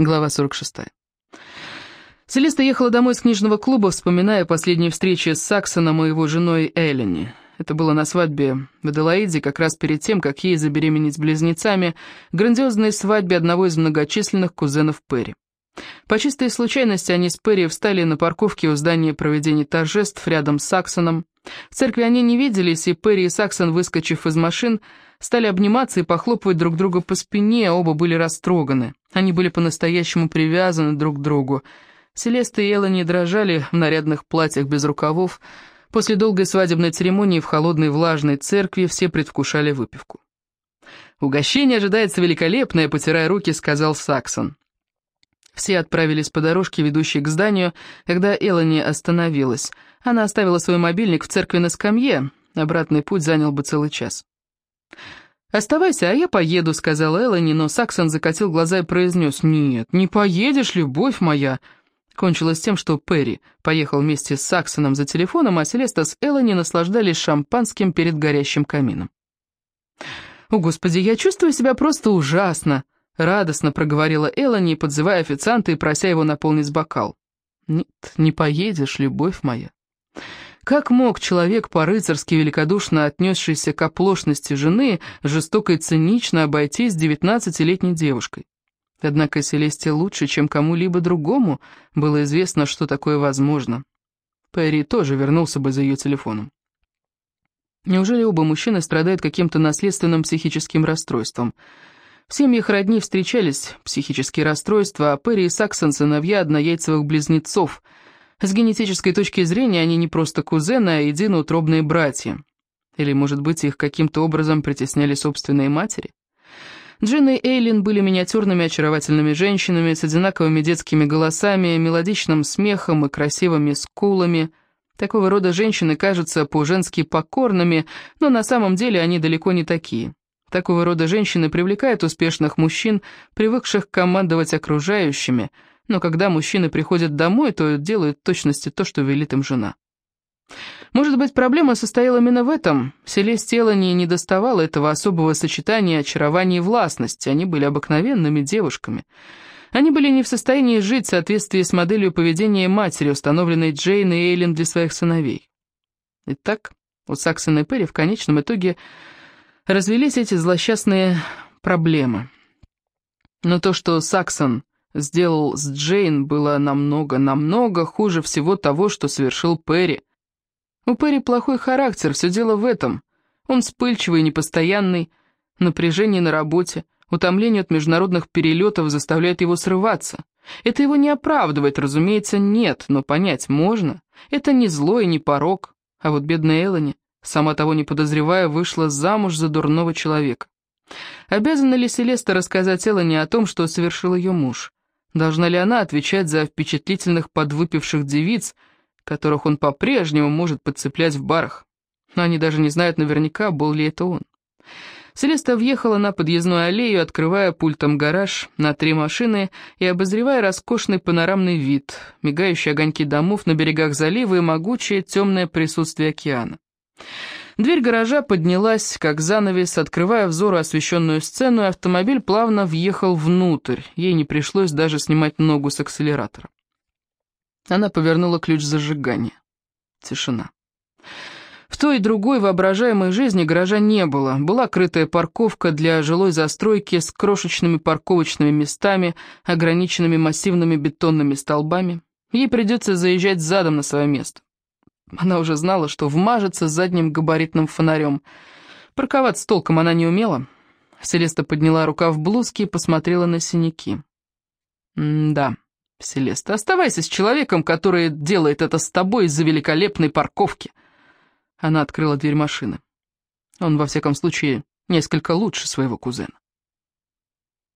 Глава 46. Селеста ехала домой с книжного клуба, вспоминая последние встречи с Саксоном и его женой Эллени. Это было на свадьбе в Аделаиде, как раз перед тем, как ей забеременеть близнецами, грандиозной свадьбе одного из многочисленных кузенов Перри. По чистой случайности они с Перри встали на парковке у здания проведения торжеств рядом с Саксоном. В церкви они не виделись, и Перри и Саксон, выскочив из машин, стали обниматься и похлопывать друг друга по спине, оба были растроганы. Они были по-настоящему привязаны друг к другу. Селеста и Элла не дрожали в нарядных платьях без рукавов. После долгой свадебной церемонии в холодной влажной церкви все предвкушали выпивку. «Угощение ожидается великолепное», — потирая руки, сказал Саксон. Все отправились по дорожке, ведущей к зданию, когда Эллани остановилась. Она оставила свой мобильник в церкви на скамье. Обратный путь занял бы целый час. «Оставайся, а я поеду», — сказал Эллани, но Саксон закатил глаза и произнес, «Нет, не поедешь, любовь моя». Кончилось тем, что Перри поехал вместе с Саксоном за телефоном, а Селеста с Эллани наслаждались шампанским перед горящим камином. «О, Господи, я чувствую себя просто ужасно», — радостно проговорила Эллани, подзывая официанта и прося его наполнить бокал. «Нет, не поедешь, любовь моя». Как мог человек по-рыцарски великодушно отнесшийся к оплошности жены жестоко и цинично обойтись с девятнадцатилетней девушкой? Однако Селесте лучше, чем кому-либо другому, было известно, что такое возможно. Перри тоже вернулся бы за ее телефоном. Неужели оба мужчины страдают каким-то наследственным психическим расстройством? В семьях родни встречались психические расстройства, а Перри и Саксон — сыновья однояйцевых близнецов — с генетической точки зрения они не просто кузены, а единоутробные братья. Или, может быть, их каким-то образом притесняли собственные матери? Джин и Эйлин были миниатюрными очаровательными женщинами с одинаковыми детскими голосами, мелодичным смехом и красивыми скулами. Такого рода женщины кажутся по-женски покорными, но на самом деле они далеко не такие. Такого рода женщины привлекают успешных мужчин, привыкших командовать окружающими – но когда мужчины приходят домой, то делают в точности то, что велит им жена. Может быть, проблема состояла именно в этом. В селе не доставало этого особого сочетания очарования и властности, они были обыкновенными девушками. Они были не в состоянии жить в соответствии с моделью поведения матери, установленной Джейн и Эйлин для своих сыновей. Итак, у Саксона и Перри в конечном итоге развелись эти злосчастные проблемы. Но то, что Саксон сделал с Джейн, было намного-намного хуже всего того, что совершил Перри. У Перри плохой характер, все дело в этом. Он вспыльчивый и непостоянный, напряжение на работе, утомление от международных перелетов заставляет его срываться. Это его не оправдывает, разумеется, нет, но понять можно. Это не зло и не порог. А вот бедная Элони, сама того не подозревая, вышла замуж за дурного человека. Обязана ли Селеста рассказать Элони о том, что совершил ее муж? Должна ли она отвечать за впечатлительных подвыпивших девиц, которых он по-прежнему может подцеплять в барах? Но они даже не знают наверняка, был ли это он. Селеста въехала на подъездную аллею, открывая пультом гараж на три машины и обозревая роскошный панорамный вид, мигающие огоньки домов на берегах залива и могучее темное присутствие океана. Дверь гаража поднялась, как занавес, открывая взору освещенную сцену, и автомобиль плавно въехал внутрь. Ей не пришлось даже снимать ногу с акселератора. Она повернула ключ зажигания. Тишина. В той и другой воображаемой жизни гаража не было. Была крытая парковка для жилой застройки с крошечными парковочными местами, ограниченными массивными бетонными столбами. Ей придется заезжать задом на свое место. Она уже знала, что вмажется задним габаритным фонарем. Парковаться толком она не умела. Селеста подняла рука в блузке и посмотрела на синяки. «Да, Селеста, оставайся с человеком, который делает это с тобой из-за великолепной парковки». Она открыла дверь машины. Он, во всяком случае, несколько лучше своего кузена.